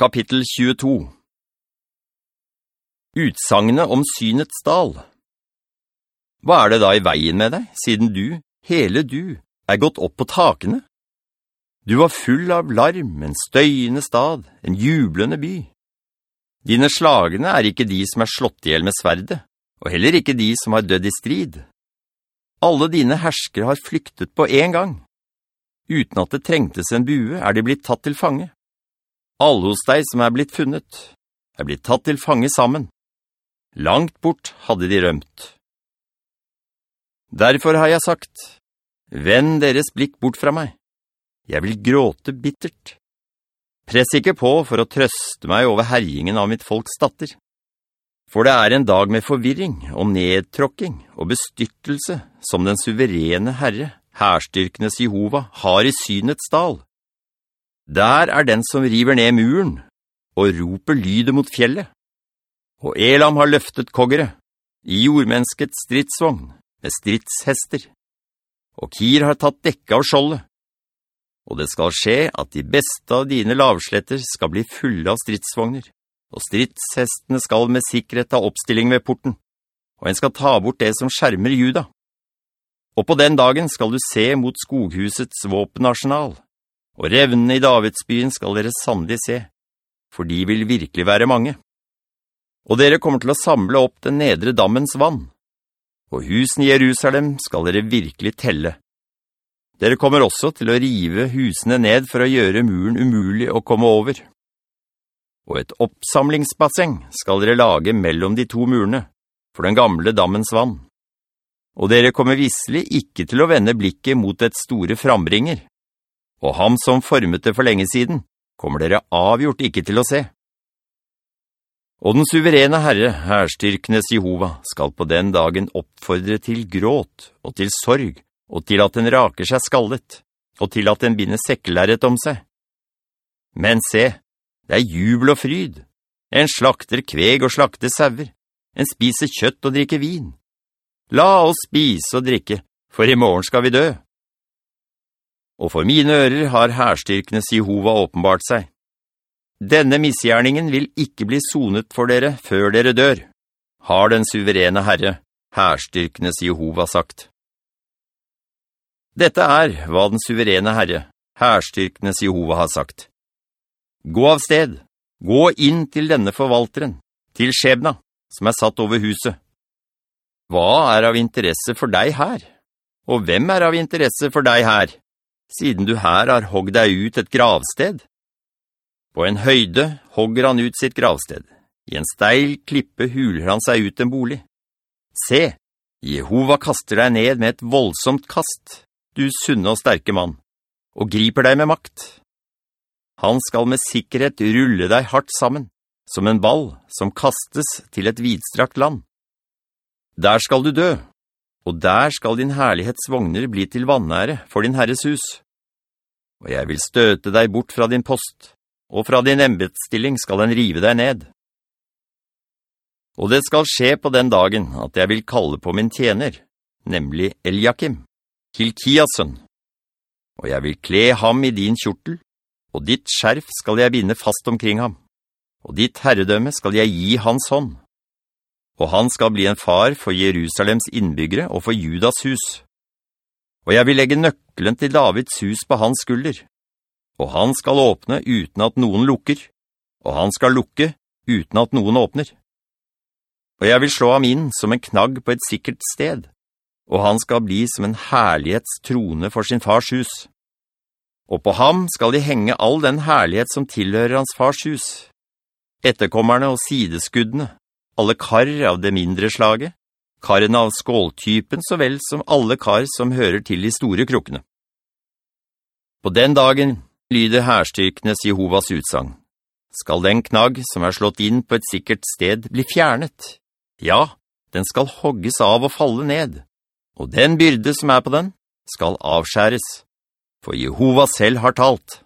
Kapittel 22 Utsangene om synets dal Hva er det da i veien med deg, siden du, hele du, er gått opp på takene? Du var full av larm, en støyende stad, en jublende by. Dine slagene er ikke de som er slått ihjel med sverde, og heller ikke de som har dødd i strid. Alle dine herskere har flyktet på en gang. Uten at det trengtes en bue er de blitt tatt til fange. Alle hos deg som er blitt funnet, er blitt tatt til fange sammen. Langt bort hadde de rømt. Derfor har jeg sagt, «Vend deres blikk bort fra meg. Jeg vil gråte bittert. Press ikke på for å trøste meg over herjingen av mitt folks datter. For det er en dag med forvirring og nedtråkking og bestyrtelse som den suverene Herre, herstyrkenes Jehova, har i synets dal.» Der er den som river ned muren, og roper lydet mot fjellet. Og Elam har løftet koggere, i jordmenneskets stridsvogn, med stridshester. Og Kir har tatt dekka av skjoldet. Og det skal skje at de beste av dine lavsletter skal bli fulle av stridsvogner, og stridshestene skal med sikkerhet ta oppstilling ved porten, og en skal ta bort det som skjermer juda. Og på den dagen skal du se mot skoghusets våpenarsenal, og revnene i Davidsbyen skal dere sannelig se, for de vil virkelig være mange. Og dere kommer til å samle opp den nedre dammens vann, og husen i Jerusalem skal dere virkelig telle. Dere kommer også til å rive husene ned for å gjøre muren umulig å komme over. Og et oppsamlingsbasseng skal dere lage mellom de to murene, for den gamle dammens vann. Og dere kommer visselig ikke til å vende blikket mot et store frambringer, og ham som formet det for lenge siden, kommer dere avgjort ikke til å se. Og den suverene Herre, herstyrkenes Jehova, skal på den dagen oppfordre til gråt og til sorg, og til at den raker seg skallet, og til at den binder sekkelæret om seg. Men se, det er jubel og fryd. En slakter kveg og slakter sauer. En spiser kjøtt og drikker vin. La oss spise og drikke, for i morgen skal vi dø og for mine ører har herstyrkenes Jehova åpenbart seg. Denne misgjerningen vil ikke bli sonet for dere før dere dør, har den suverene Herre, herstyrkenes Jehova sagt. Dette er hva den suverene Herre, herstyrkenes Jehova har sagt. Gå av sted, gå inn til denne forvalteren, til Skjebna, som er satt over huset. Hva er av interesse for deg her? Og hvem er av interesse for deg her? Siden du her har hogg deg ut et gravsted. På en høyde hogger han ut sitt gravsted. I en steil klippe huler han seg ut en bolig. Se, Jehova kaster deg ned med et voldsomt kast, du sunne og sterke mann, og griper deg med makt. Han skal med sikkerhet rulle deg hardt sammen, som en ball som kastes til et vidstrakt land. Der skal du dø, og der skal din herlighetsvogner bli til vannære for din Herres hus. Og jeg vil støte deg bort fra din post, og fra din embedsstilling skal den rive deg ned. Og det skal skje på den dagen at jeg vil kalle på min tjener, nemlig Eliakim, Hilkiasen. Og jeg vil kle ham i din kjortel, og ditt skjerf skal jeg binde fast omkring ham, og ditt herredømme skal jeg gi hans hånd og han skal bli en far for Jerusalems innbyggere og for Judas hus. Og jeg vil legge nøkkelen til Davids hus på hans skulder, og han skal åpne uten at noen lukker, og han skal lukke uten at noen åpner. Og jeg vil slå ham inn som en knagg på et sikkert sted, og han skal bli som en herlighetstrone for sin fars hus. Og på ham skal de henge all den herlighet som tilhører hans fars hus, etterkommerne og sideskuddene, alle kar av det mindre slaget, karene av skåltypen så vel som alle kar som hører til de store krukkene. På den dagen lyder herstyrkenes Jehovas utsang. Skal den knagg som er slått inn på et sikkert sted bli fjernet? Ja, den skal hogges av og falle ned, og den byrde som er på den skal avskjæres, for Jehova selv har talt.